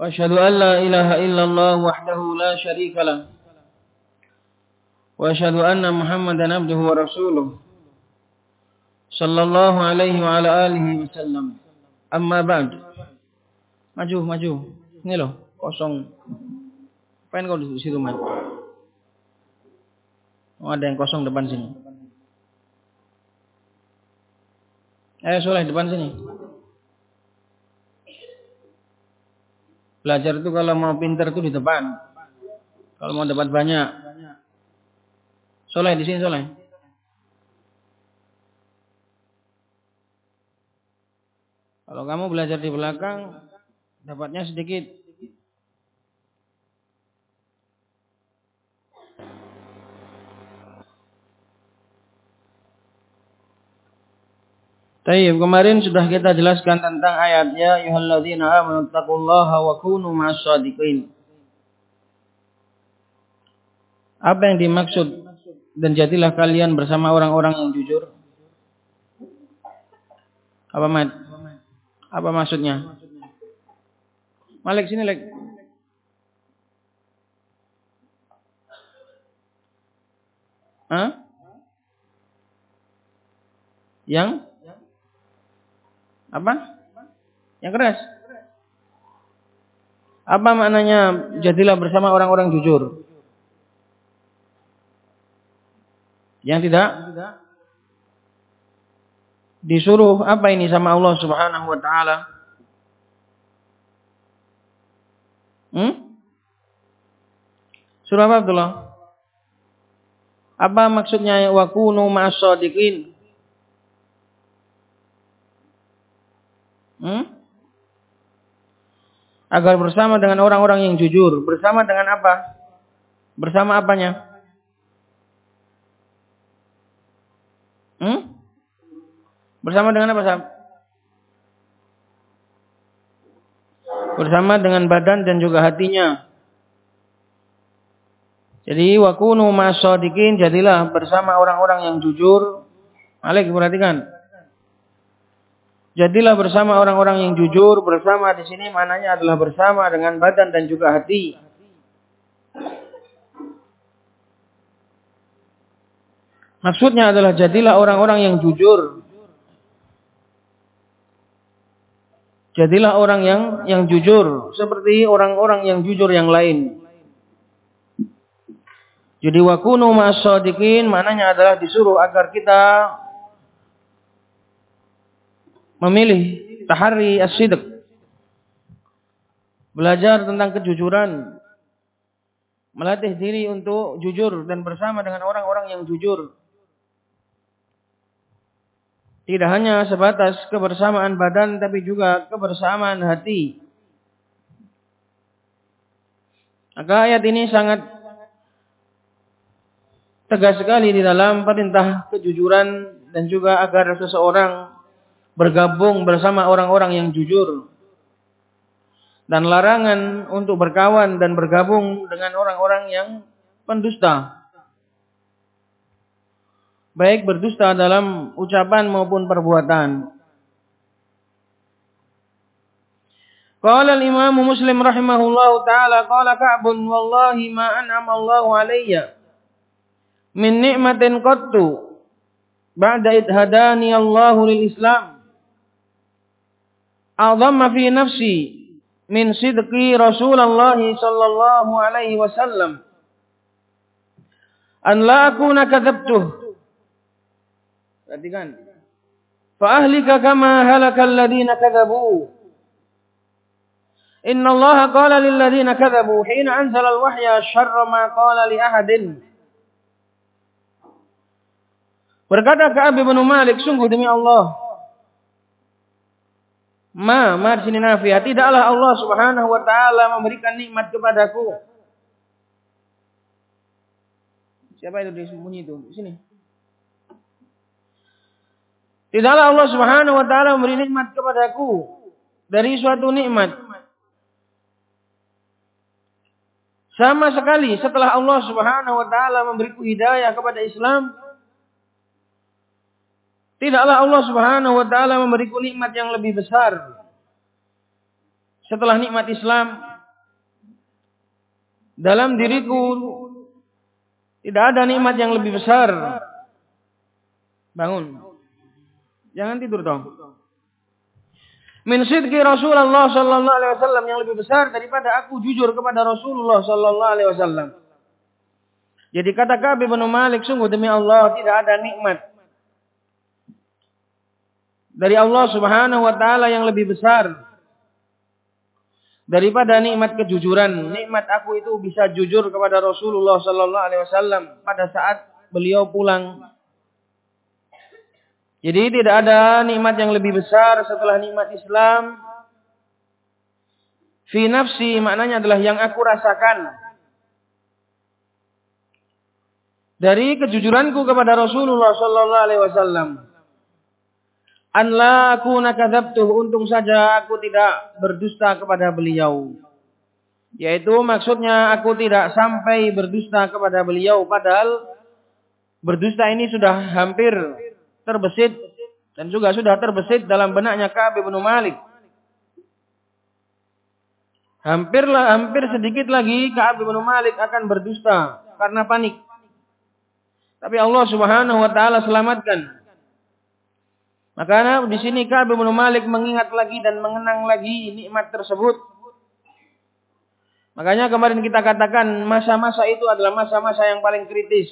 وأشهد أن لا إله إلا الله وحده لا شريك له وأشهد أن محمدا عبده ورسوله صلى الله عليه وعلى آله وسلم أما بعد maju maju ini loh kosong pengen kau di situ maju oh, ada yang kosong depan sini eh soleh depan sini Belajar itu kalau mau pinter itu di depan. Kalau mau dapat banyak. Soleh di sini soleh. Kalau kamu belajar di belakang, dapatnya sedikit. Tayyib, kemarin sudah kita jelaskan tentang ayatnya ayyuhalladzina amanu taqullaha wa kunu ma'as-shadiqin. Apa yang dimaksud dan jadilah kalian bersama orang-orang yang jujur? Apa mat? Apa maksudnya? Malik sini, Lek. Hah? Yang apa? Yang keras. Apa maknanya jadilah bersama orang-orang jujur? Yang tidak disuruh apa ini sama Allah Subhanahu wa taala? Hmm? Surah apa Abdullah? Apa maksudnya wa kunu Hmm? Agar bersama dengan orang-orang yang jujur. Bersama dengan apa? Bersama apanya? Hmm? Bersama dengan apa, Sahab? Bersama dengan badan dan juga hatinya. Jadi wakunu masodikin jadilah bersama orang-orang yang jujur. Alik perhatikan. Jadilah bersama orang-orang yang jujur, bersama di sini mananya adalah bersama dengan badan dan juga hati. Maksudnya adalah jadilah orang-orang yang jujur. Jadilah orang yang yang jujur seperti orang-orang yang jujur yang lain. Jadi wakunu ma'as-shadiqin mananya adalah disuruh agar kita memilih tahari as-sidq. Belajar tentang kejujuran. Melatih diri untuk jujur dan bersama dengan orang-orang yang jujur. Tidak hanya sebatas kebersamaan badan tapi juga kebersamaan hati. Maka ayat ini sangat tegas sekali di dalam perintah kejujuran dan juga agar seseorang bergabung bersama orang-orang yang jujur dan larangan untuk berkawan dan bergabung dengan orang-orang yang pendusta. Baik berdusta dalam ucapan maupun perbuatan. Qala al-Imam Muslim rahimahullahu taala qala Ka'bun wallahi ma an'ama Allahu alayya min ni'matin qattu ba'da id hadani Allahu lil Islam أعظم في نفسي من صدق رسول الله صلى الله عليه وسلم. أن لا أكون كذبته. فأهلك كما هلك الذين كذبوا. إن الله قال للذين كذبوا حين أنزل الوحي شر ما قال لأحد. Berkata Ka'ab bin Malik, sungguh demi Allah, Ma, ma di sini nafiah. Tidaklah Allah Subhanahu wa taala memberikan nikmat kepadaku. Siapa itu disembunyi itu? Di sini. Tidaklah Allah Subhanahu wa taala memberi nikmat kepadaku dari suatu nikmat. Sama sekali setelah Allah Subhanahu wa taala memberiku hidayah kepada Islam, tidaklah Allah Subhanahu wa taala memberiku nikmat yang lebih besar. Setelah nikmat Islam dalam diriku tidak ada nikmat yang lebih besar. Bangun. Jangan tidur dong. Min sidqi Rasulullah sallallahu alaihi wasallam yang lebih besar daripada aku jujur kepada Rasulullah sallallahu alaihi wasallam. Jadi kata Ka'ab bin Malik, sungguh demi Allah tidak ada nikmat dari Allah Subhanahu wa taala yang lebih besar daripada nikmat kejujuran. Nikmat aku itu bisa jujur kepada Rasulullah sallallahu alaihi wasallam pada saat beliau pulang jadi tidak ada nikmat yang lebih besar setelah nikmat Islam. Fi nafsi maknanya adalah yang aku rasakan. Dari kejujuranku kepada Rasulullah sallallahu alaihi wasallam. An la akuna kadzabtuh untung saja aku tidak berdusta kepada beliau. Yaitu maksudnya aku tidak sampai berdusta kepada beliau padahal berdusta ini sudah hampir terbesit dan juga sudah terbesit dalam benaknya Ka'ab bin Malik. Hampirlah hampir sedikit lagi Ka'ab bin Malik akan berdusta karena panik. Tapi Allah Subhanahu wa taala selamatkan. Maka di sini Ka'ab bin Malik mengingat lagi dan mengenang lagi nikmat tersebut. Makanya kemarin kita katakan masa-masa itu adalah masa-masa yang paling kritis.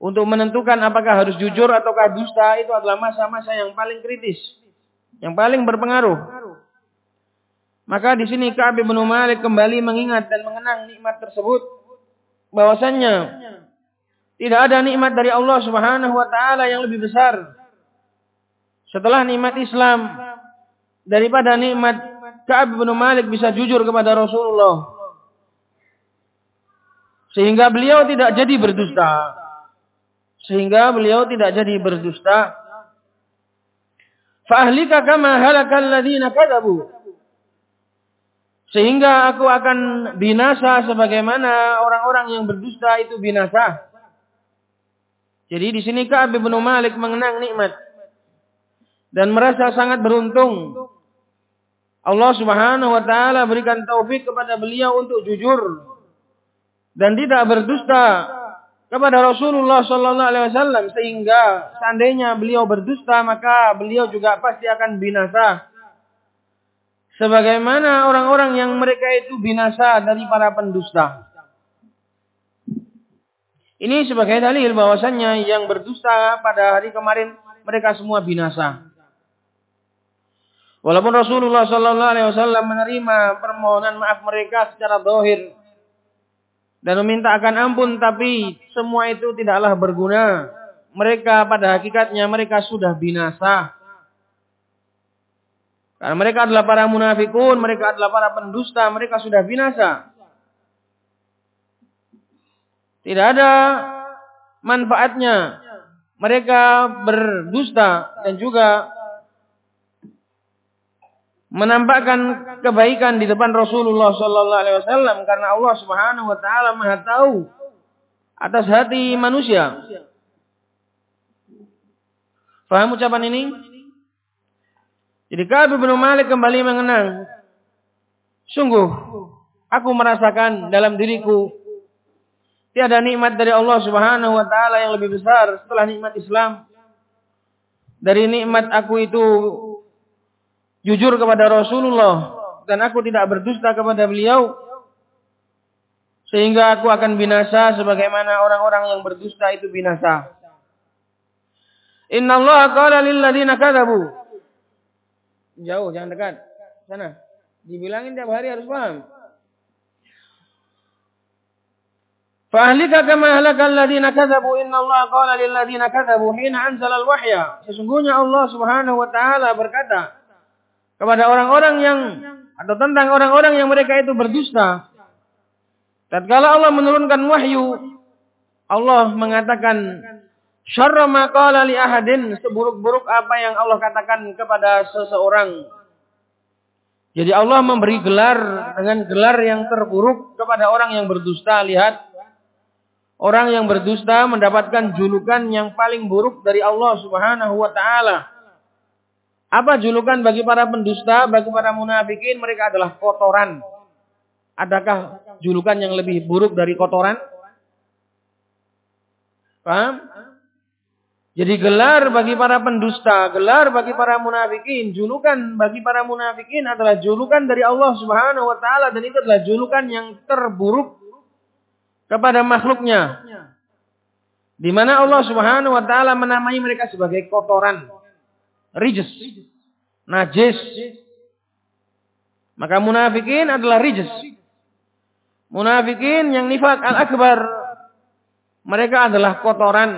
Untuk menentukan apakah harus jujur ataukah dusta itu adalah masa-masa yang paling kritis. Yang paling berpengaruh. Maka di sini Ka'ab bin Malik kembali mengingat dan mengenang nikmat tersebut. Bahwasannya tidak ada nikmat dari Allah Subhanahu wa taala yang lebih besar setelah nikmat Islam daripada nikmat Ka'ab bin Malik bisa jujur kepada Rasulullah. Sehingga beliau tidak jadi berdusta. Sehingga beliau tidak jadi berdusta. Fa'ahlika kama halakal ladina kadabu. Sehingga aku akan binasa sebagaimana orang-orang yang berdusta itu binasa. Jadi di sini Ka'ab bin Malik mengenang nikmat dan merasa sangat beruntung. Allah Subhanahu wa taala berikan taufik kepada beliau untuk jujur dan tidak berdusta kepada Rasulullah Sallallahu Alaihi Wasallam sehingga seandainya beliau berdusta maka beliau juga pasti akan binasa. Sebagaimana orang-orang yang mereka itu binasa dari para pendusta. Ini sebagai dalil bahwasannya yang berdusta pada hari kemarin mereka semua binasa. Walaupun Rasulullah Sallallahu Alaihi Wasallam menerima permohonan maaf mereka secara dohir, dan meminta akan ampun tapi semua itu tidaklah berguna. Mereka pada hakikatnya mereka sudah binasa. Karena mereka adalah para munafikun, mereka adalah para pendusta, mereka sudah binasa. Tidak ada manfaatnya mereka berdusta dan juga menampakkan kebaikan di depan Rasulullah sallallahu alaihi wasallam karena Allah Subhanahu wa taala Maha tahu atas hati manusia. Faham ucapan ini? Jadi Ka'ab bin Malik kembali mengenang sungguh aku merasakan dalam diriku tiada nikmat dari Allah Subhanahu wa taala yang lebih besar setelah nikmat Islam. Dari nikmat aku itu jujur kepada Rasulullah dan aku tidak berdusta kepada beliau sehingga aku akan binasa sebagaimana orang-orang yang berdusta itu binasa. Inna Allah qala lil ladina kadzabu. Jauh, jangan dekat. Sana. Dibilangin tiap hari harus paham. Fa'ahlika kama halakal ladina kadzabu inna Allah qala lil ladina kadzabu hina anzala al-wahya. Sesungguhnya Allah Subhanahu wa taala berkata kepada orang-orang yang atau tentang orang-orang yang mereka itu berdusta. Tatkala Allah menurunkan wahyu, Allah mengatakan syarra qala li ahadin seburuk-buruk apa yang Allah katakan kepada seseorang. Jadi Allah memberi gelar dengan gelar yang terburuk kepada orang yang berdusta. Lihat, orang yang berdusta mendapatkan julukan yang paling buruk dari Allah Subhanahu wa taala. Apa julukan bagi para pendusta, bagi para munafikin? Mereka adalah kotoran. Adakah julukan yang lebih buruk dari kotoran? Paham? Jadi gelar bagi para pendusta, gelar bagi para munafikin, julukan bagi para munafikin adalah julukan dari Allah Subhanahu wa taala dan itu adalah julukan yang terburuk kepada makhluknya. Di mana Allah Subhanahu wa taala menamai mereka sebagai kotoran rijis, najis. Maka munafikin adalah rijis. Munafikin yang nifak al-akbar, mereka adalah kotoran.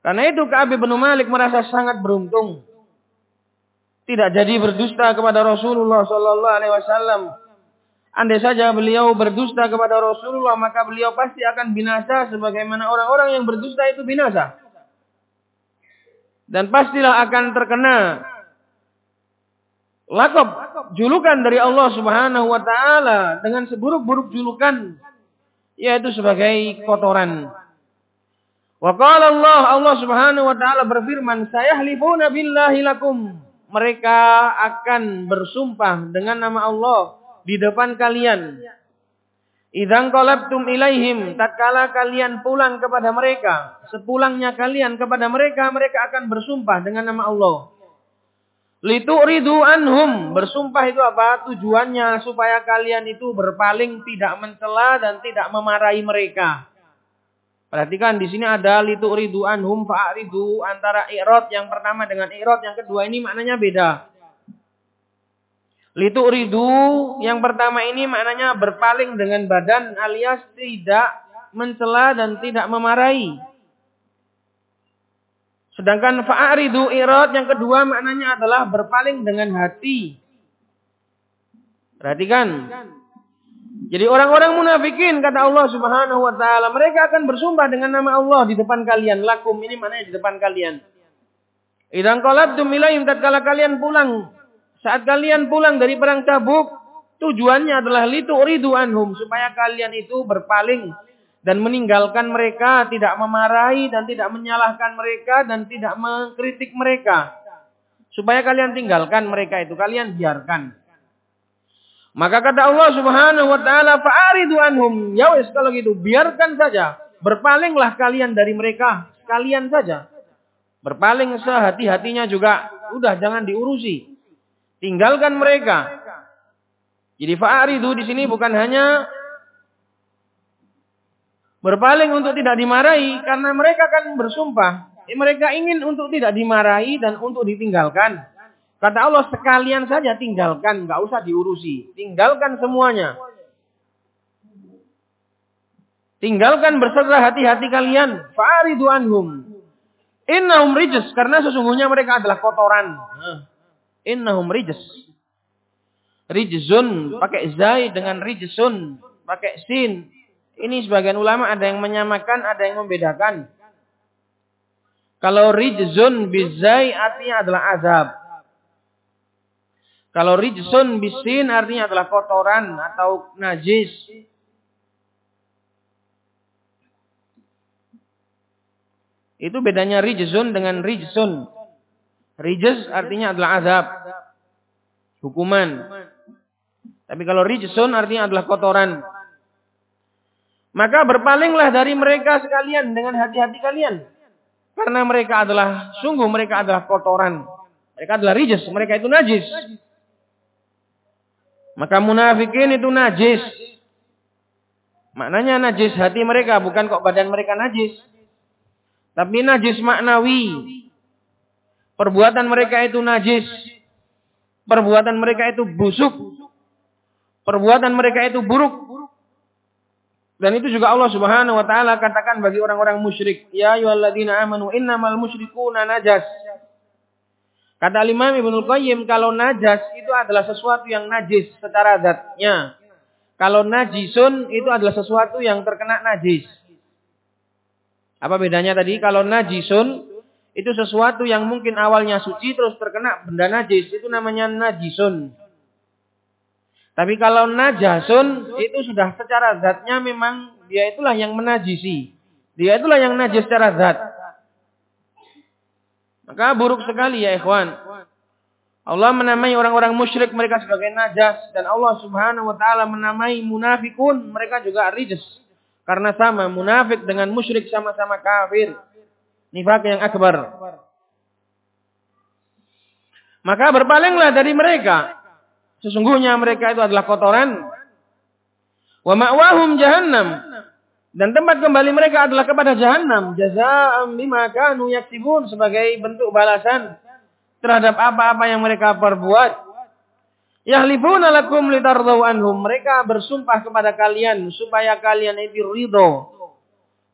Karena itu Ka'ab bin Malik merasa sangat beruntung. Tidak jadi berdusta kepada Rasulullah sallallahu alaihi. Andai saja beliau berdusta kepada Rasulullah, maka beliau pasti akan binasa sebagaimana orang-orang yang berdusta itu binasa dan pastilah akan terkena lakop julukan dari Allah Subhanahu wa taala dengan seburuk-buruk julukan yaitu sebagai kotoran. Wa Allah Allah Subhanahu wa taala berfirman, "Sayahlifuna billahi lakum." Mereka akan bersumpah dengan nama Allah di depan kalian Idang kolabtum ilaihim, tatkala kalian pulang kepada mereka, sepulangnya kalian kepada mereka, mereka akan bersumpah dengan nama Allah. Litu ridu anhum, bersumpah itu apa? Tujuannya supaya kalian itu berpaling, tidak mencela dan tidak memarahi mereka. Perhatikan di sini ada litu ridu anhum fa'ridu antara irot yang pertama dengan irot yang kedua ini maknanya beda. Litu ridu yang pertama ini maknanya berpaling dengan badan alias tidak mencela dan tidak memarahi. Sedangkan fa'aridu irad yang kedua maknanya adalah berpaling dengan hati. Perhatikan. Jadi orang-orang munafikin kata Allah Subhanahu wa taala, mereka akan bersumpah dengan nama Allah di depan kalian. Lakum ini maknanya di depan kalian. Idan qalabtum ilaihim tatkala kalian pulang saat kalian pulang dari perang Tabuk, tujuannya adalah litu ridu anhum supaya kalian itu berpaling dan meninggalkan mereka, tidak memarahi dan tidak menyalahkan mereka dan tidak mengkritik mereka. Supaya kalian tinggalkan mereka itu, kalian biarkan. Maka kata Allah Subhanahu wa taala, "Fa'aridu anhum." Ya wis kalau gitu, biarkan saja. Berpalinglah kalian dari mereka, sekalian saja. Berpaling sehati-hatinya juga, udah jangan diurusi. Tinggalkan mereka. Jadi fa'aridu di sini bukan hanya berpaling untuk tidak dimarahi karena mereka kan bersumpah. Mereka ingin untuk tidak dimarahi dan untuk ditinggalkan. Kata Allah sekalian saja tinggalkan, nggak usah diurusi. Tinggalkan semuanya. Tinggalkan berserta hati-hati kalian. Fa'aridu anhum. Innahum rijus. Karena sesungguhnya mereka adalah kotoran. Innahum rijs. Rijzun pakai zai dengan rijsun pakai sin. Ini sebagian ulama ada yang menyamakan, ada yang membedakan. Kalau rijzun bizai artinya adalah azab. Kalau rijsun bisin artinya adalah kotoran atau najis. Itu bedanya rijzun dengan rijsun. Rijis artinya adalah azab. Hukuman. Tapi kalau rijsun artinya adalah kotoran. Maka berpalinglah dari mereka sekalian dengan hati-hati kalian. Karena mereka adalah, sungguh mereka adalah kotoran. Mereka adalah rijis, mereka itu najis. Maka munafikin itu najis. Maknanya najis hati mereka, bukan kok badan mereka najis. Tapi najis maknawi. Perbuatan mereka itu najis. Perbuatan mereka itu busuk. Perbuatan mereka itu buruk. Dan itu juga Allah Subhanahu wa taala katakan bagi orang-orang musyrik, "Ya ayyuhalladzina amanu innamal musyrikuuna najas." Kata Imam Ibnu Qayyim kalau najas itu adalah sesuatu yang najis secara zatnya. Kalau najisun itu adalah sesuatu yang terkena najis. Apa bedanya tadi? Kalau najisun itu sesuatu yang mungkin awalnya suci terus terkena benda najis itu namanya najisun. Tapi kalau najasun itu sudah secara zatnya memang dia itulah yang menajisi. Dia itulah yang najis secara zat. Maka buruk sekali ya ikhwan. Allah menamai orang-orang musyrik mereka sebagai najas dan Allah Subhanahu wa taala menamai munafikun mereka juga rijs. Karena sama munafik dengan musyrik sama-sama kafir. Nifak yang akbar. Maka berpalinglah dari mereka. Sesungguhnya mereka itu adalah kotoran. Wa ma'wahum jahannam. Dan tempat kembali mereka adalah kepada jahanam. Jaza'am bima kanu yaksibun sebagai bentuk balasan terhadap apa-apa yang mereka perbuat. Yahlifuna lakum litardau anhum. Mereka bersumpah kepada kalian supaya kalian itu ridho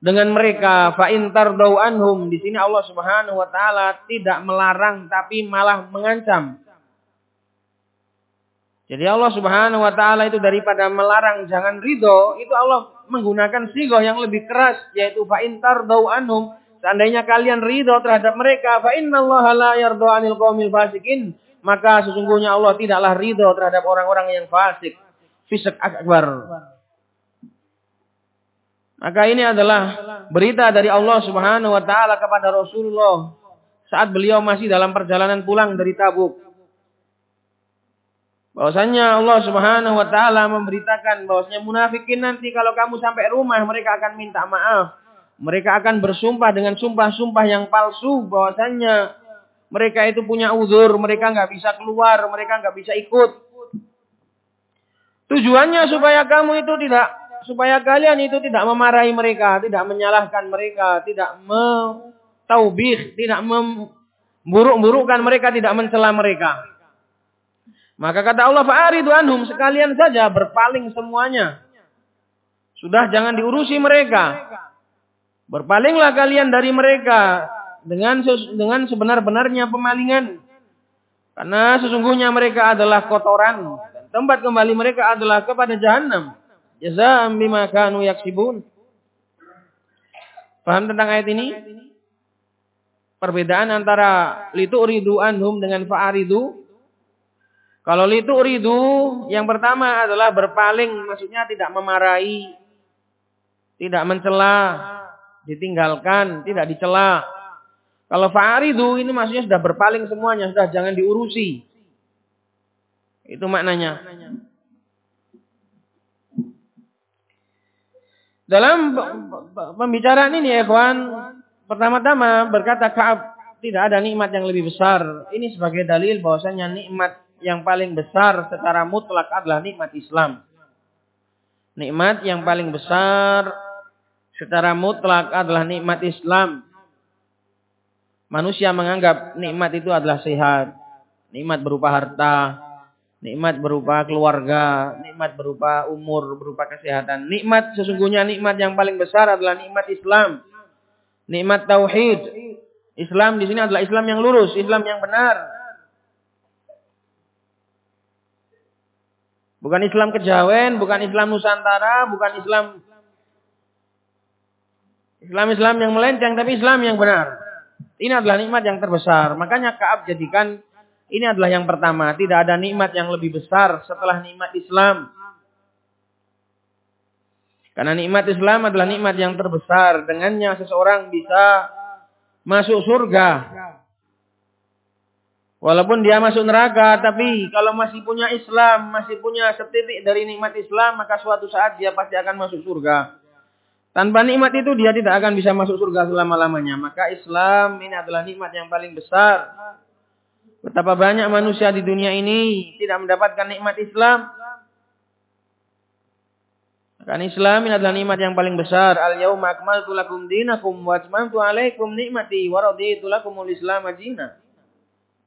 dengan mereka fa in tardau anhum. Di sini Allah Subhanahu wa taala tidak melarang tapi malah mengancam. Jadi Allah Subhanahu wa taala itu daripada melarang jangan ridho, itu Allah menggunakan sigoh yang lebih keras yaitu fa intar anhum. Seandainya kalian ridho terhadap mereka, fa innallaha la yardha 'anil qaumil fasikin, maka sesungguhnya Allah tidaklah ridho terhadap orang-orang yang fasik. Fisik akbar. Maka ini adalah berita dari Allah Subhanahu wa taala kepada Rasulullah saat beliau masih dalam perjalanan pulang dari Tabuk. Bahwasanya Allah Subhanahu wa taala memberitakan bahwasanya munafikin nanti kalau kamu sampai rumah mereka akan minta maaf. Mereka akan bersumpah dengan sumpah-sumpah yang palsu bahwasanya mereka itu punya uzur, mereka nggak bisa keluar, mereka nggak bisa ikut. Tujuannya supaya kamu itu tidak supaya kalian itu tidak memarahi mereka, tidak menyalahkan mereka, tidak mentaubih, tidak memburuk-burukkan mereka, tidak mencela mereka. Maka kata Allah fa'aridu anhum sekalian saja berpaling semuanya. Sudah jangan diurusi mereka. Berpalinglah kalian dari mereka dengan dengan sebenar-benarnya pemalingan. Karena sesungguhnya mereka adalah kotoran dan tempat kembali mereka adalah kepada jahanam. Jazaa'an bima kanu yaksibun. Paham tentang ayat ini? Perbedaan antara litu ridu anhum dengan fa'aridu kalau itu ridu, yang pertama adalah berpaling, maksudnya tidak memarahi, tidak mencela, ditinggalkan, tidak dicela. Kalau fa'aridu ini maksudnya sudah berpaling semuanya, sudah jangan diurusi. Itu maknanya. Dalam pembicaraan ini ya kawan, pertama-tama berkata Ka'ab tidak ada nikmat yang lebih besar. Ini sebagai dalil bahwasanya nikmat yang paling besar secara mutlak adalah nikmat Islam. Nikmat yang paling besar secara mutlak adalah nikmat Islam. Manusia menganggap nikmat itu adalah sehat. Nikmat berupa harta, nikmat berupa keluarga, nikmat berupa umur, berupa kesehatan. Nikmat sesungguhnya nikmat yang paling besar adalah nikmat Islam. Nikmat tauhid. Islam di sini adalah Islam yang lurus, Islam yang benar. Bukan Islam kejawen, bukan Islam Nusantara, bukan Islam Islam-Islam yang melenceng, tapi Islam yang benar. Ini adalah nikmat yang terbesar. Makanya Kaab jadikan ini adalah yang pertama. Tidak ada nikmat yang lebih besar setelah nikmat Islam. Karena nikmat Islam adalah nikmat yang terbesar. Dengannya seseorang bisa masuk surga. Walaupun dia masuk neraka, tapi kalau masih punya Islam, masih punya setitik dari nikmat Islam, maka suatu saat dia pasti akan masuk surga. Tanpa nikmat itu dia tidak akan bisa masuk surga selama-lamanya. Maka Islam ini adalah nikmat yang paling besar. Betapa banyak manusia di dunia ini tidak mendapatkan nikmat Islam. Kan Islam ini adalah nikmat yang paling besar. Al yauma akmaltu lakum dinakum wa atmamtu alaikum nikmati wa raditu lakumul Islam ajina.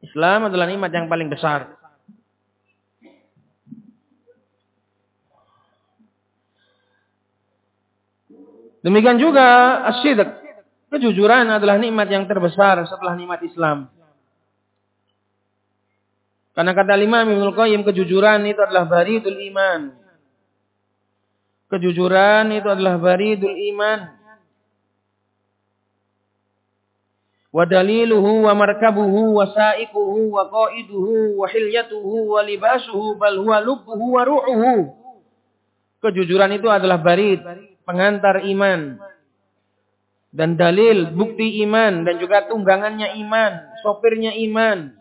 Islam adalah nikmat yang paling besar. Demikian juga asyidq. Kejujuran adalah nikmat yang terbesar setelah nikmat Islam. Karena kata lima Ibnu Qayyim kejujuran itu adalah baridul iman. Kejujuran itu adalah baridul iman. Wa daliluhu wa markabuhu wa sa'iquhu wa qaiduhu wa hilyatuhu wa libasuhu bal huwa lubbuhu wa ru'uhu. Kejujuran itu adalah barid, pengantar iman. Dan dalil, bukti iman dan juga tunggangannya iman, sopirnya iman,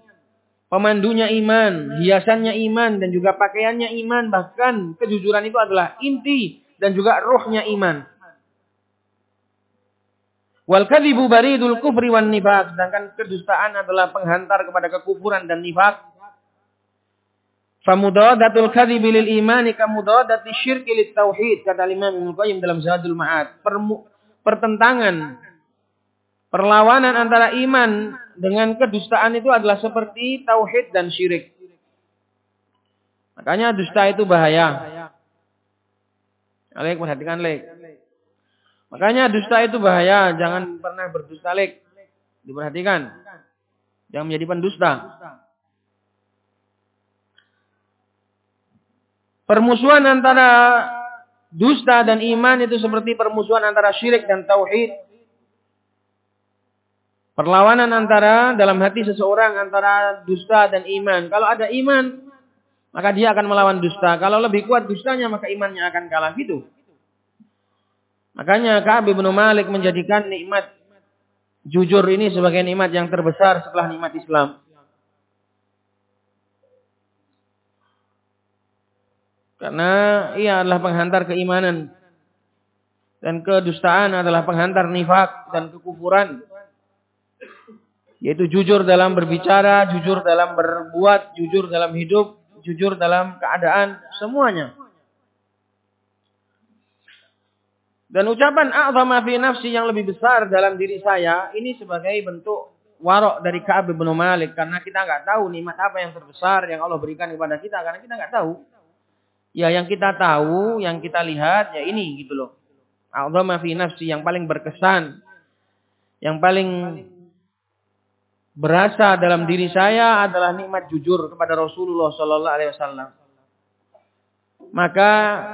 pemandunya iman, hiasannya iman dan juga pakaiannya iman, bahkan kejujuran itu adalah inti dan juga rohnya iman. Wal kadhibu baridul kufri wan nifaq. Sedangkan kedustaan adalah penghantar kepada kekufuran dan nifak. Famudadatul kadhibi lil imani kamudadati syirki lit tauhid. Kata Imam Ibnu Qayyim dalam Zadul Ma'ad. Pertentangan. Perlawanan antara iman dengan kedustaan itu adalah seperti tauhid dan syirik. Makanya dusta itu bahaya. Alek perhatikan lek. Makanya dusta itu bahaya, jangan pernah berdusta lek. Diperhatikan. Jangan menjadi pendusta. Permusuhan antara dusta dan iman itu seperti permusuhan antara syirik dan tauhid. Perlawanan antara dalam hati seseorang antara dusta dan iman. Kalau ada iman, maka dia akan melawan dusta. Kalau lebih kuat dustanya, maka imannya akan kalah gitu. Makanya Ka'ab bin Malik menjadikan nikmat jujur ini sebagai nikmat yang terbesar setelah nikmat Islam. Karena ia adalah penghantar keimanan. Dan kedustaan adalah penghantar nifak dan kekufuran. Yaitu jujur dalam berbicara, jujur dalam berbuat, jujur dalam hidup, jujur dalam keadaan, semuanya. Dan ucapan a'zama fi nafsi yang lebih besar dalam diri saya ini sebagai bentuk warok dari Ka'ab bin Malik karena kita nggak tahu nikmat apa yang terbesar yang Allah berikan kepada kita karena kita nggak tahu. Ya yang kita tahu, yang kita lihat ya ini gitu loh. A'zama fi nafsi yang paling berkesan, yang paling berasa dalam diri saya adalah nikmat jujur kepada Rasulullah sallallahu alaihi wasallam. Maka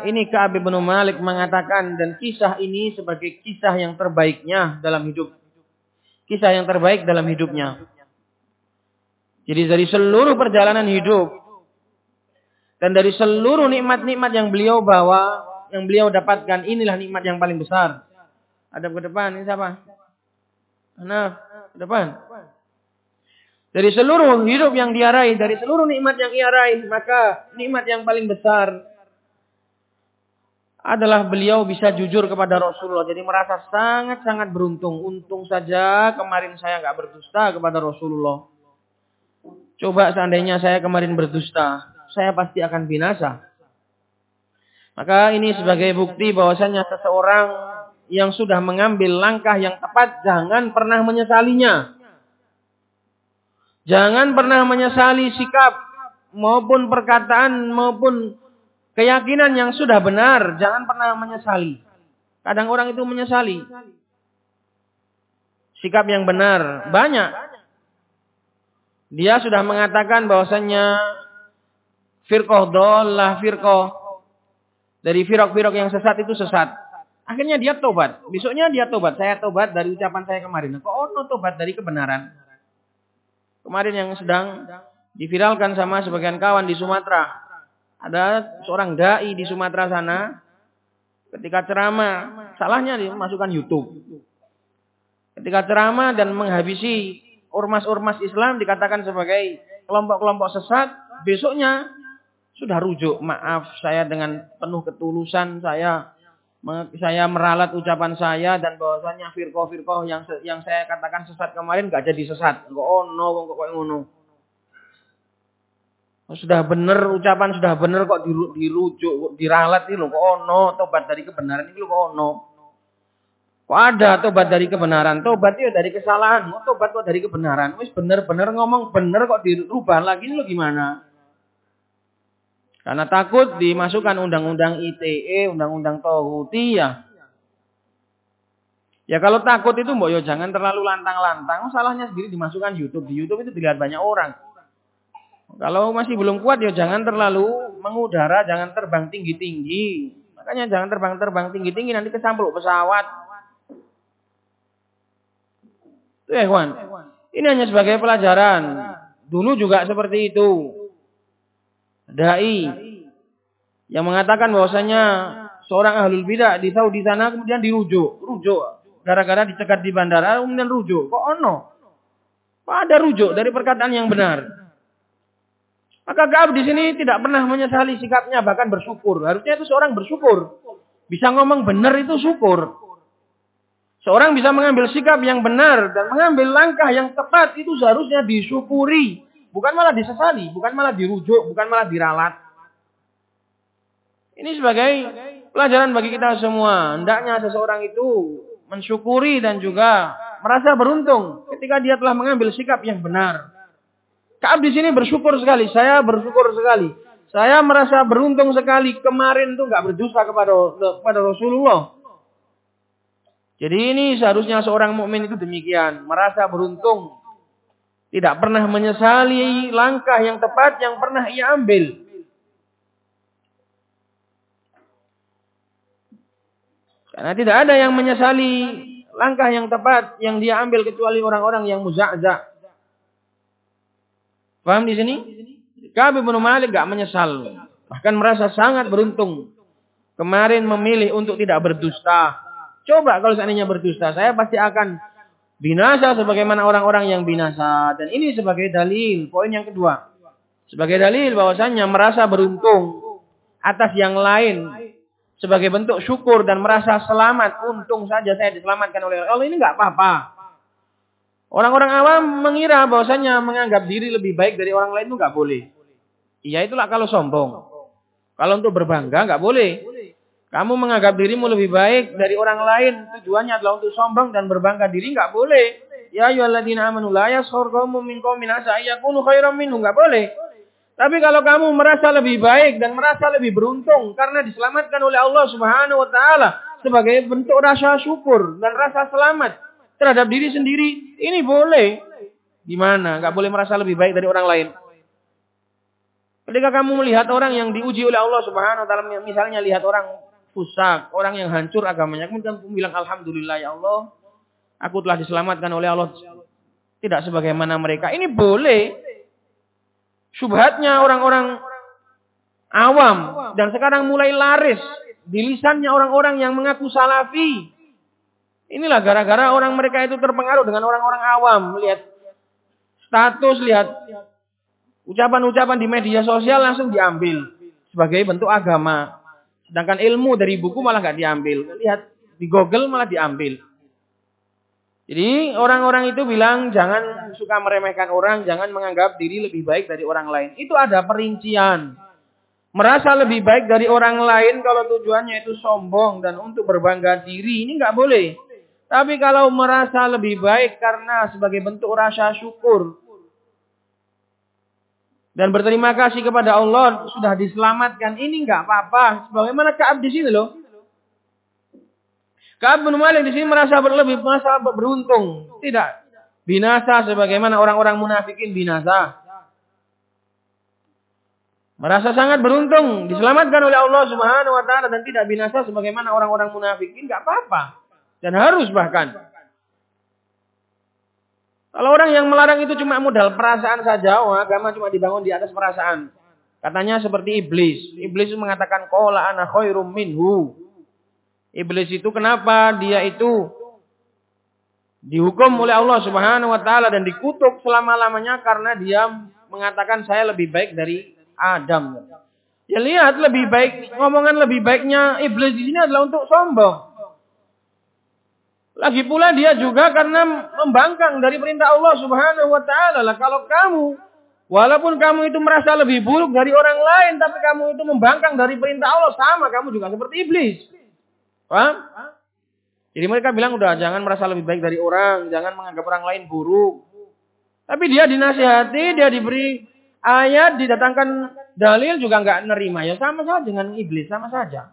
ini Ka'ab bin Malik mengatakan dan kisah ini sebagai kisah yang terbaiknya dalam hidup. Kisah yang terbaik dalam hidupnya. Jadi dari seluruh perjalanan hidup dan dari seluruh nikmat-nikmat yang beliau bawa, yang beliau dapatkan, inilah nikmat yang paling besar. Ada ke depan, ini siapa? Nah, ke depan. Dari seluruh hidup yang diarai, dari seluruh nikmat yang ia raih, maka nikmat yang paling besar adalah beliau bisa jujur kepada Rasulullah. Jadi merasa sangat-sangat beruntung. Untung saja kemarin saya nggak berdusta kepada Rasulullah. Coba seandainya saya kemarin berdusta, saya pasti akan binasa. Maka ini sebagai bukti bahwasanya seseorang yang sudah mengambil langkah yang tepat jangan pernah menyesalinya. Jangan pernah menyesali sikap maupun perkataan maupun Keyakinan yang sudah benar, jangan pernah menyesali. Kadang orang itu menyesali. Sikap yang benar, banyak. Dia sudah mengatakan bahwasanya firqoh dolah firqoh. Dari firqoh-firqoh yang sesat itu sesat. Akhirnya dia tobat. Besoknya dia tobat. Saya tobat dari ucapan saya kemarin. Kok ono tobat dari kebenaran? Kemarin yang sedang diviralkan sama sebagian kawan di Sumatera. Ada seorang dai di Sumatera sana ketika ceramah, salahnya dimasukkan YouTube. Ketika ceramah dan menghabisi ormas-ormas Islam dikatakan sebagai kelompok-kelompok sesat, besoknya sudah rujuk. Maaf saya dengan penuh ketulusan saya saya meralat ucapan saya dan bahwasanya firqoh-firqoh yang yang saya katakan sesat kemarin gak jadi sesat. Kok ono kok ngono. Sudah benar ucapan sudah benar kok dirujuk, diralat ini loh kok ono tobat dari kebenaran ini loh kok ono. Kok ada tobat dari kebenaran? Tobat itu dari kesalahan. Kok tobat kok dari kebenaran? Wis bener-bener ngomong bener kok dirubah lagi lo gimana? Karena takut dimasukkan undang-undang ITE, undang-undang Tohuti ya. Ya kalau takut itu mbok yo jangan terlalu lantang-lantang. Salahnya sendiri dimasukkan YouTube. Di YouTube itu dilihat banyak orang. Kalau masih belum kuat ya jangan terlalu mengudara, jangan terbang tinggi-tinggi. Makanya jangan terbang-terbang tinggi-tinggi nanti kesampluk pesawat. Tuh eh, Wan. Ini hanya sebagai pelajaran. Dulu juga seperti itu. Dai yang mengatakan bahwasanya seorang ahlul bidah di Saudi sana kemudian dirujuk, rujuk gara-gara dicegat di bandara kemudian rujuk. Kok ono? Kok ada rujuk dari perkataan yang benar? Maka Kaab di sini tidak pernah menyesali sikapnya, bahkan bersyukur. Harusnya itu seorang bersyukur. Bisa ngomong benar itu syukur. Seorang bisa mengambil sikap yang benar dan mengambil langkah yang tepat itu seharusnya disyukuri. Bukan malah disesali, bukan malah dirujuk, bukan malah diralat. Ini sebagai pelajaran bagi kita semua. Hendaknya seseorang itu mensyukuri dan juga merasa beruntung ketika dia telah mengambil sikap yang benar. Kaab di sini bersyukur sekali. Saya bersyukur sekali. Saya merasa beruntung sekali kemarin tuh nggak berdosa kepada kepada Rasulullah. Jadi ini seharusnya seorang mukmin itu demikian, merasa beruntung, tidak pernah menyesali langkah yang tepat yang pernah ia ambil. Karena tidak ada yang menyesali langkah yang tepat yang dia ambil kecuali orang-orang yang muza'za. Paham di sini? Ka'ab bin Malik gak menyesal. Bahkan merasa sangat beruntung. Kemarin memilih untuk tidak berdusta. Coba kalau seandainya berdusta, saya pasti akan binasa sebagaimana orang-orang yang binasa. Dan ini sebagai dalil. Poin yang kedua. Sebagai dalil bahwasannya merasa beruntung atas yang lain sebagai bentuk syukur dan merasa selamat. Untung saja saya diselamatkan oleh Allah. Ini nggak apa-apa. Orang-orang awam mengira bahwasanya menganggap diri lebih baik dari orang lain itu nggak boleh. Iya itulah kalau sombong. Kalau untuk berbangga nggak boleh. Kamu menganggap dirimu lebih baik dari orang lain tujuannya adalah untuk sombong dan berbangga diri nggak boleh. Ya ayyuhalladzina amanu la yaskhur qaumun min qaumin asa ayyakunu khairam minhum nggak boleh. Tapi kalau kamu merasa lebih baik dan merasa lebih beruntung karena diselamatkan oleh Allah Subhanahu wa taala sebagai bentuk rasa syukur dan rasa selamat terhadap diri sendiri, ini boleh. Gimana? Gak boleh merasa lebih baik dari orang lain. Ketika kamu melihat orang yang diuji oleh Allah Subhanahu wa taala, misalnya lihat orang fusak, orang yang hancur agamanya, kemudian kamu bilang alhamdulillah ya Allah, aku telah diselamatkan oleh Allah. Tidak sebagaimana mereka. Ini boleh. Subhatnya orang-orang awam dan sekarang mulai laris di lisannya orang-orang yang mengaku salafi. Inilah gara-gara orang mereka itu terpengaruh dengan orang-orang awam. Lihat status, lihat ucapan-ucapan di media sosial langsung diambil sebagai bentuk agama. Sedangkan ilmu dari buku malah nggak diambil. Lihat di Google malah diambil. Jadi orang-orang itu bilang jangan suka meremehkan orang, jangan menganggap diri lebih baik dari orang lain. Itu ada perincian. Merasa lebih baik dari orang lain kalau tujuannya itu sombong dan untuk berbangga diri, ini nggak boleh. Tapi kalau merasa lebih baik karena sebagai bentuk rasa syukur dan berterima kasih kepada Allah sudah diselamatkan, ini nggak apa-apa. Sebagaimana Kaab di sini loh. Kaab bin Malik di sini merasa berlebih, merasa beruntung. Tidak binasa sebagaimana orang-orang munafikin binasa. Merasa sangat beruntung diselamatkan oleh Allah Subhanahu wa taala dan tidak binasa sebagaimana orang-orang munafikin, nggak apa-apa. Dan harus bahkan. Kalau orang yang melarang itu cuma modal perasaan saja, oh, agama cuma dibangun di atas perasaan. Katanya seperti iblis. Iblis mengatakan qala ana khairum minhu. Iblis itu kenapa dia itu dihukum oleh Allah Subhanahu wa taala dan dikutuk selama-lamanya karena dia mengatakan saya lebih baik dari Adam. Ya lihat lebih baik ngomongan lebih baiknya iblis di sini adalah untuk sombong. Lagi pula dia juga karena membangkang dari perintah Allah Subhanahu wa taala. Lah kalau kamu walaupun kamu itu merasa lebih buruk dari orang lain tapi kamu itu membangkang dari perintah Allah sama kamu juga seperti iblis. Paham? Jadi mereka bilang udah jangan merasa lebih baik dari orang, jangan menganggap orang lain buruk. Tapi dia dinasihati, dia diberi ayat, didatangkan dalil juga nggak nerima. Ya sama saja dengan iblis, sama saja.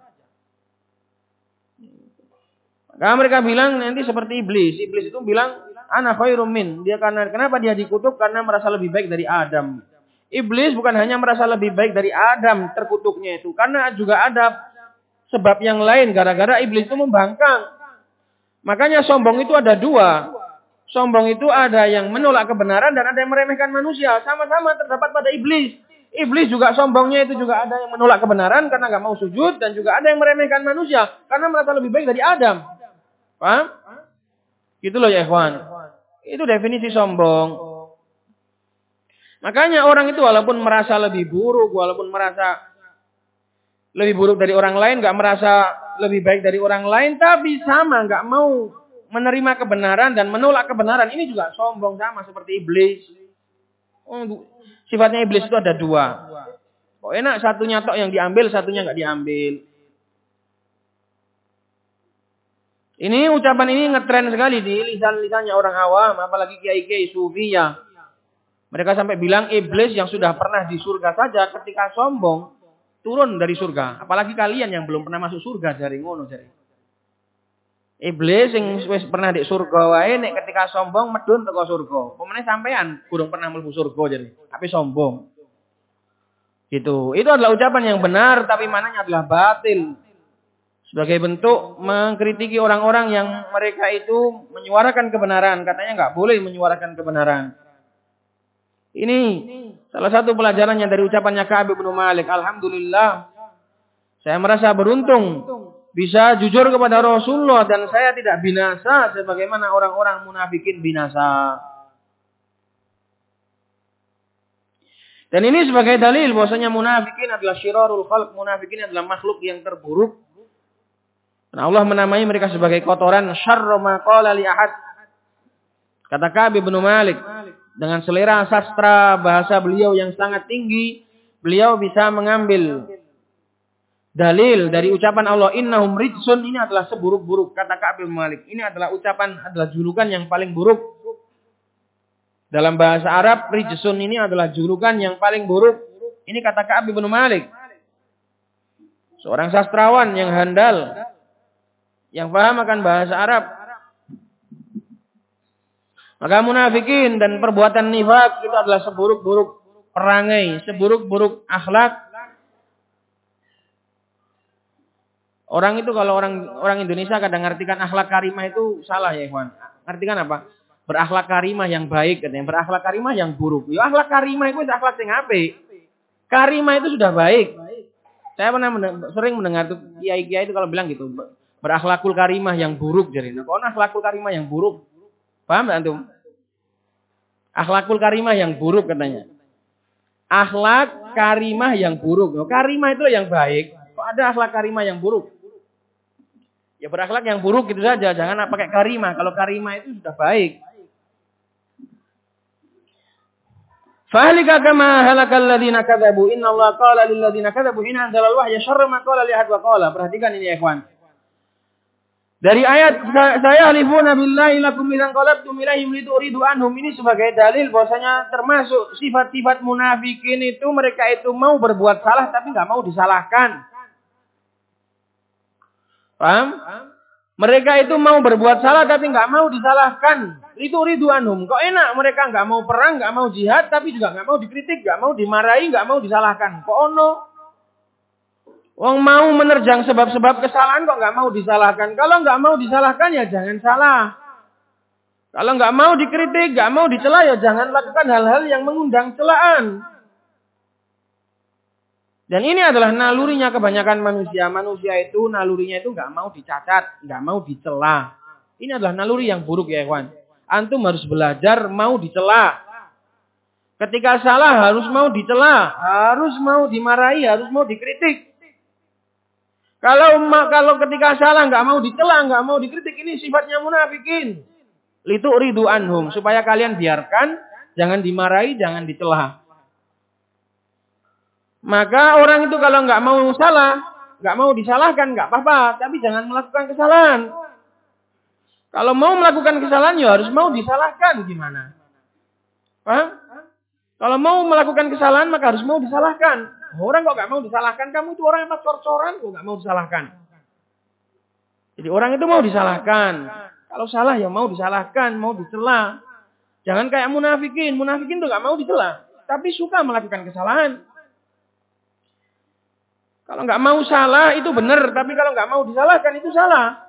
Maka mereka bilang nanti seperti iblis. Iblis itu bilang anak khairum min. Dia karena kenapa dia dikutuk? Karena merasa lebih baik dari Adam. Iblis bukan hanya merasa lebih baik dari Adam terkutuknya itu. Karena juga ada sebab yang lain. Gara-gara iblis itu membangkang. Makanya sombong itu ada dua. Sombong itu ada yang menolak kebenaran dan ada yang meremehkan manusia. Sama-sama terdapat pada iblis. Iblis juga sombongnya itu juga ada yang menolak kebenaran karena nggak mau sujud. Dan juga ada yang meremehkan manusia. Karena merasa lebih baik dari Adam. Paham? Gitu loh ya ikhwan. Itu definisi sombong. Makanya orang itu walaupun merasa lebih buruk, walaupun merasa lebih buruk dari orang lain, nggak merasa lebih baik dari orang lain, tapi sama nggak mau menerima kebenaran dan menolak kebenaran. Ini juga sombong sama seperti iblis. Oh, sifatnya iblis itu ada dua. Kok enak satunya tok yang diambil, satunya nggak diambil. Ini ucapan ini ngetren sekali di lisan-lisannya orang awam, apalagi kiai-kiai sufi ya. Mereka sampai bilang iblis yang sudah pernah di surga saja ketika sombong turun dari surga. Apalagi kalian yang belum pernah masuk surga dari ngono dari. Iblis yang pernah di surga wae nek ketika sombong medun teko surga. Pemene sampean kurang pernah mlebu surga jadi, tapi sombong. Gitu. Itu adalah ucapan yang benar tapi mananya adalah batil. Sebagai bentuk mengkritiki orang-orang yang mereka itu menyuarakan kebenaran. Katanya nggak boleh menyuarakan kebenaran. Ini salah satu pelajarannya dari ucapannya Ka'ab bin Malik. Alhamdulillah. Saya merasa beruntung bisa jujur kepada Rasulullah dan saya tidak binasa sebagaimana orang-orang munafikin binasa. Dan ini sebagai dalil bahwasanya munafikin adalah syirarul khalq, munafikin adalah makhluk yang terburuk. Dan Allah menamai mereka sebagai kotoran syarru ma qala ahad. Kata Ka'ab bin Malik, dengan selera sastra bahasa beliau yang sangat tinggi, beliau bisa mengambil dalil dari ucapan Allah innahum rijsun ini adalah seburuk-buruk kata Ka'ab bin Malik. Ini adalah ucapan adalah julukan yang paling buruk. Dalam bahasa Arab rijsun ini adalah julukan yang paling buruk. Ini kata Ka'ab bin Malik. Seorang sastrawan yang handal yang paham akan bahasa Arab maka munafikin dan perbuatan nifak itu adalah seburuk-buruk perangai, seburuk-buruk akhlak. Orang itu kalau orang orang Indonesia kadang ngartikan akhlak karimah itu salah ya, Ikhwan. Ngartikan apa? Berakhlak karimah yang baik katanya, berakhlak karimah yang buruk. Ya akhlak karimah itu akhlak yang apik. Karimah itu sudah baik. Saya pernah sering mendengar tuh kiai-kiai itu kalau bilang gitu, berakhlakul karimah yang buruk jadi. Nah, kalau akhlakul karimah yang buruk, Paham tak antum? Akhlakul karimah yang buruk katanya. Akhlak karimah yang buruk. Oh, karimah itu yang baik. Kok ada akhlak karimah yang buruk? Ya berakhlak yang buruk gitu saja. Jangan pakai karimah. Kalau karimah itu sudah baik. Fahlika kama halakal ladina. Inna Allah qala lil ladina kadzabu in anzalal wahya syarra ma qala li wa qala. Perhatikan ini ya ikhwan. Dari ayat saya alifuna billahi lakum idzan qalabtum ilaihim lituridu anhum ini sebagai dalil bahwasanya termasuk sifat-sifat munafikin itu mereka itu mau berbuat salah tapi nggak mau disalahkan. Paham? Mereka itu mau berbuat salah tapi nggak mau disalahkan. Itu ridu anhum. Kok enak mereka nggak mau perang, nggak mau jihad, tapi juga nggak mau dikritik, nggak mau dimarahi, nggak mau disalahkan. Kok ono? Wong mau menerjang sebab-sebab kesalahan kok nggak mau disalahkan. Kalau nggak mau disalahkan ya jangan salah. Kalau nggak mau dikritik, nggak mau dicela ya jangan lakukan hal-hal yang mengundang celaan. Dan ini adalah nalurinya kebanyakan manusia. Manusia itu nalurinya itu nggak mau dicacat, nggak mau dicela. Ini adalah naluri yang buruk ya, kawan. Antum harus belajar mau dicela. Ketika salah harus mau dicela, harus mau dimarahi, harus mau dikritik. Kalau kalau ketika salah nggak mau dicela, nggak mau dikritik, ini sifatnya munafikin. Litu ridu anhum supaya kalian biarkan, jangan dimarahi, jangan dicela. Maka orang itu kalau nggak mau salah, nggak mau disalahkan, nggak apa-apa, tapi jangan melakukan kesalahan. Kalau mau melakukan kesalahan, ya harus mau disalahkan gimana? Paham? Kalau mau melakukan kesalahan, maka harus mau disalahkan. Orang kok gak mau disalahkan, kamu itu orang yang cor-coran kok gak mau disalahkan. Jadi orang itu mau disalahkan. Kalau salah ya mau disalahkan, mau dicela. Jangan kayak munafikin. Munafikin tuh gak mau dicela. tapi suka melakukan kesalahan. Kalau nggak mau salah itu benar, tapi kalau nggak mau disalahkan itu salah.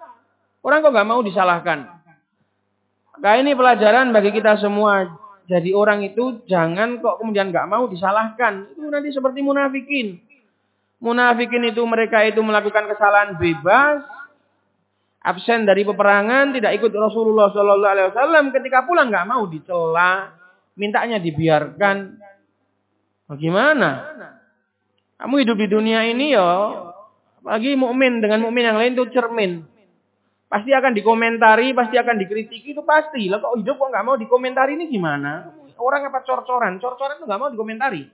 Orang kok nggak mau disalahkan. Nah ini pelajaran bagi kita semua. Jadi orang itu jangan kok kemudian nggak mau disalahkan. Itu nanti seperti munafikin. Munafikin itu mereka itu melakukan kesalahan bebas, absen dari peperangan, tidak ikut Rasulullah Shallallahu Alaihi Wasallam. Ketika pulang nggak mau dicela, mintanya dibiarkan. Bagaimana? Kamu hidup di dunia ini ya, apalagi mukmin dengan mukmin yang lain itu cermin. Pasti akan dikomentari, pasti akan dikritiki itu pasti. Lah kok hidup kok nggak mau dikomentari ini gimana? Orang apa cor-coran? Cor-coran itu nggak mau dikomentari.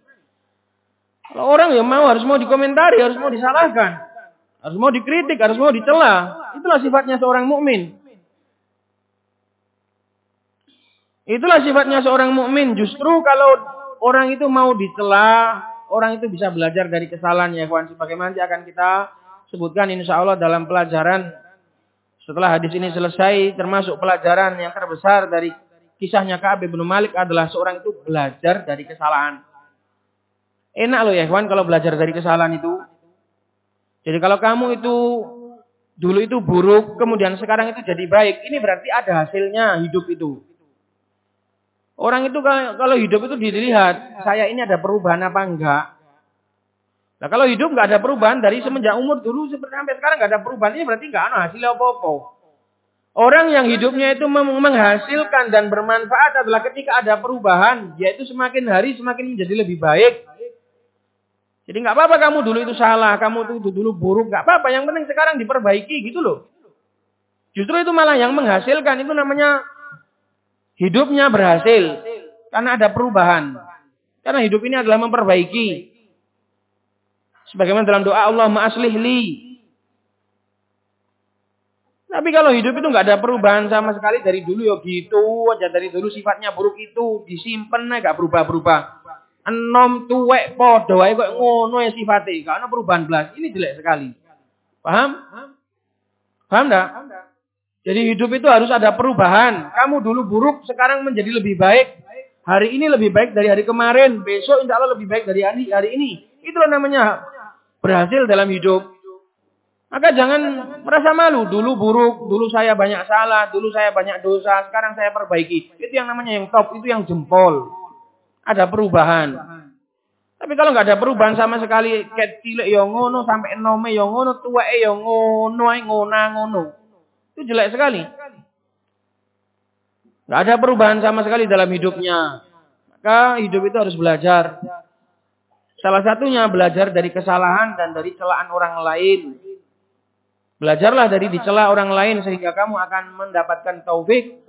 Kalau orang ya mau harus mau dikomentari, harus mau disalahkan, harus mau dikritik, harus mau dicela. Itulah sifatnya seorang mukmin. Itulah sifatnya seorang mukmin. Justru kalau orang itu mau dicela, orang itu bisa belajar dari kesalahan ya kawan. Sebagaimana nanti akan kita sebutkan insya Allah dalam pelajaran setelah hadis ini selesai termasuk pelajaran yang terbesar dari kisahnya Ka'ab bin Malik adalah seorang itu belajar dari kesalahan. Enak loh ya kawan kalau belajar dari kesalahan itu. Jadi kalau kamu itu dulu itu buruk, kemudian sekarang itu jadi baik, ini berarti ada hasilnya hidup itu. Orang itu kalau hidup itu dilihat, saya ini ada perubahan apa enggak. Nah kalau hidup enggak ada perubahan dari semenjak umur dulu sampai sekarang enggak ada perubahan, ini berarti enggak ada hasil apa-apa. Orang yang hidupnya itu menghasilkan dan bermanfaat adalah ketika ada perubahan, yaitu semakin hari semakin menjadi lebih baik. Jadi enggak apa-apa kamu dulu itu salah, kamu itu dulu buruk, enggak apa-apa. Yang penting sekarang diperbaiki gitu loh. Justru itu malah yang menghasilkan itu namanya hidupnya berhasil karena ada perubahan. Karena hidup ini adalah memperbaiki. Sebagaimana dalam doa Allah ma'aslih li. Tapi kalau hidup itu nggak ada perubahan sama sekali dari dulu ya gitu aja dari dulu sifatnya buruk itu disimpan nggak berubah-berubah. Enom tuwek podo ae kok ngono ya sifatnya, karena perubahan belas. Ini jelek sekali. Paham? Paham enggak? Jadi hidup itu harus ada perubahan. Kamu dulu buruk, sekarang menjadi lebih baik. Hari ini lebih baik dari hari kemarin. Besok insya Allah lebih baik dari hari, hari ini. Itulah namanya berhasil dalam hidup. Maka jangan merasa malu. Dulu buruk, dulu saya banyak salah, dulu saya banyak dosa, sekarang saya perbaiki. Itu yang namanya yang top, itu yang jempol. Ada perubahan. Tapi kalau nggak ada perubahan sama sekali, cilik yang ngono, sampai enome yang ngono, tua yang ngono, ngono, ngono. Itu jelek sekali. Gak ada perubahan sama sekali dalam hidupnya. Maka hidup itu harus belajar. Salah satunya belajar dari kesalahan dan dari celaan orang lain. Belajarlah dari dicela orang lain sehingga kamu akan mendapatkan taufik.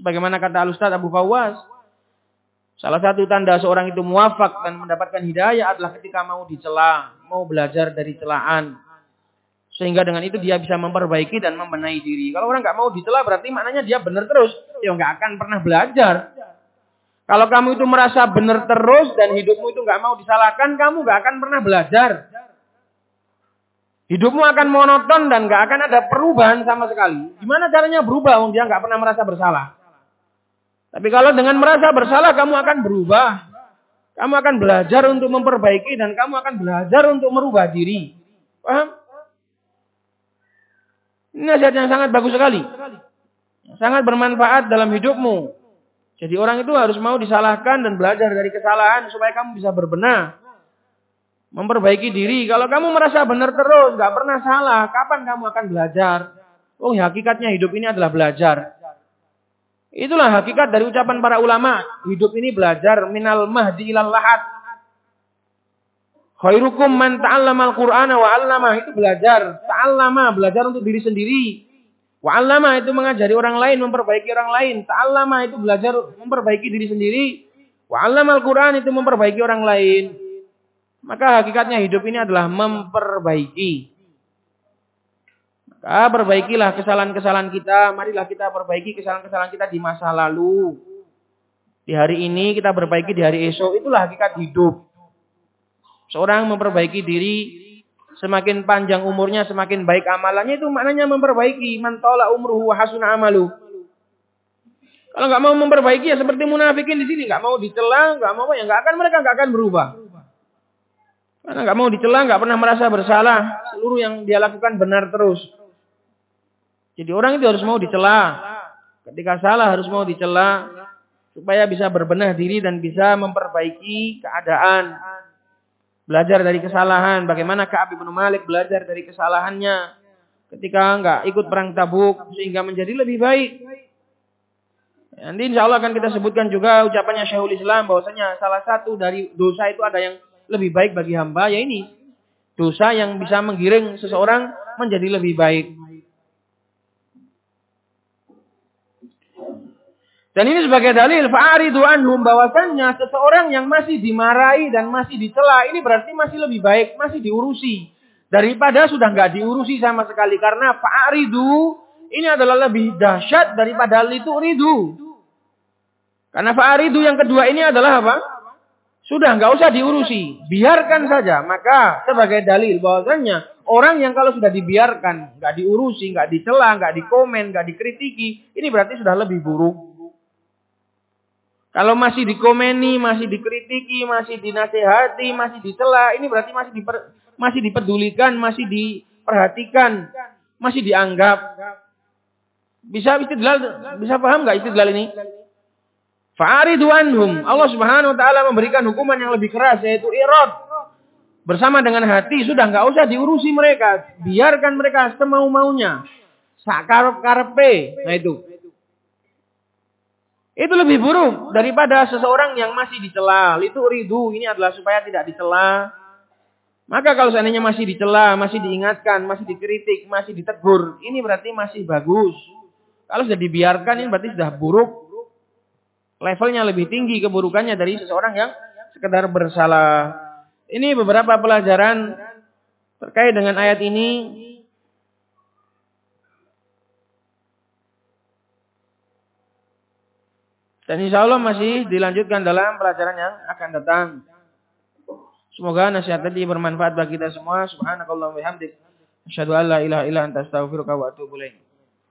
Sebagaimana kata Al-Ustaz Abu Fawaz. Salah satu tanda seorang itu muafak dan mendapatkan hidayah adalah ketika mau dicela. Mau belajar dari celaan. Sehingga dengan itu dia bisa memperbaiki dan membenahi diri. Kalau orang nggak mau dicela berarti maknanya dia benar terus. Ya nggak akan pernah belajar. Kalau kamu itu merasa benar terus dan hidupmu itu nggak mau disalahkan, kamu nggak akan pernah belajar. Hidupmu akan monoton dan nggak akan ada perubahan sama sekali. Gimana caranya berubah? Dia nggak pernah merasa bersalah. Tapi kalau dengan merasa bersalah, kamu akan berubah. Kamu akan belajar untuk memperbaiki dan kamu akan belajar untuk merubah diri. Paham? Ini nasihat yang sangat bagus sekali. Sangat bermanfaat dalam hidupmu. Jadi orang itu harus mau disalahkan dan belajar dari kesalahan supaya kamu bisa berbenah. Memperbaiki diri. Kalau kamu merasa benar terus, nggak pernah salah, kapan kamu akan belajar? Oh, hakikatnya hidup ini adalah belajar. Itulah hakikat dari ucapan para ulama. Hidup ini belajar minal mahdi ilal lahat. Khairukum man ta'allama al-Qur'ana wa 'allama itu belajar. Ta'allama belajar untuk diri sendiri. Wa 'allama itu mengajari orang lain, memperbaiki orang lain. Ta'allama itu belajar memperbaiki diri sendiri. Wa 'allama al-Qur'an itu memperbaiki orang lain. Maka hakikatnya hidup ini adalah memperbaiki. Maka perbaikilah kesalahan-kesalahan kita. Marilah kita perbaiki kesalahan-kesalahan kita di masa lalu. Di hari ini kita perbaiki di hari esok. Itulah hakikat hidup. Seorang memperbaiki diri semakin panjang umurnya semakin baik amalannya itu maknanya memperbaiki man tala umruhu wa hasuna amalu. Kalau nggak mau memperbaiki ya seperti munafikin di sini, nggak mau dicela, nggak mau ya nggak akan mereka nggak akan berubah. Karena nggak mau dicela, nggak pernah merasa bersalah. Seluruh yang dia lakukan benar terus. Jadi orang itu harus mau dicela. Ketika salah harus mau dicela supaya bisa berbenah diri dan bisa memperbaiki keadaan. Belajar dari kesalahan. Bagaimana Ka'ab bin Malik belajar dari kesalahannya ketika nggak ikut perang Tabuk sehingga menjadi lebih baik. Nanti insya Allah akan kita sebutkan juga ucapannya Syekhul Islam bahwasanya salah satu dari dosa itu ada yang lebih baik bagi hamba ya ini dosa yang bisa menggiring seseorang menjadi lebih baik. Dan ini sebagai dalil fa'aridu anhum bahwasannya seseorang yang masih dimarahi dan masih dicela ini berarti masih lebih baik, masih diurusi daripada sudah nggak diurusi sama sekali karena fa'aridu ini adalah lebih dahsyat daripada itu ridu. Karena fa'aridu yang kedua ini adalah apa? Sudah nggak usah diurusi, biarkan saja. Maka sebagai dalil bahwasanya orang yang kalau sudah dibiarkan, nggak diurusi, nggak dicela, nggak dikomen, nggak dikritiki, ini berarti sudah lebih buruk. Kalau masih dikomeni, masih dikritiki, masih dinasehati, masih dicela, ini berarti masih diper, masih dipedulikan, masih diperhatikan, masih dianggap. Bisa istidlal, bisa paham nggak istidlal ini? Fa'aridu anhum. Allah Subhanahu wa taala memberikan hukuman yang lebih keras yaitu irad. Bersama dengan hati sudah nggak usah diurusi mereka, biarkan mereka semau-maunya. Sakarep-karepe. Nah itu. Itu lebih buruk daripada seseorang yang masih dicela. Itu ridu. Ini adalah supaya tidak dicela. Maka kalau seandainya masih dicela, masih diingatkan, masih dikritik, masih ditegur, ini berarti masih bagus. Kalau sudah dibiarkan, ini berarti sudah buruk levelnya lebih tinggi keburukannya dari seseorang yang sekedar bersalah. Ini beberapa pelajaran terkait dengan ayat ini. Dan insya Allah masih dilanjutkan dalam pelajaran yang akan datang. Semoga nasihat tadi bermanfaat bagi kita semua. Subhanakallah wa bihamdik. Asyhadu an la ilaha illa anta astaghfiruka wa atubu ilaik.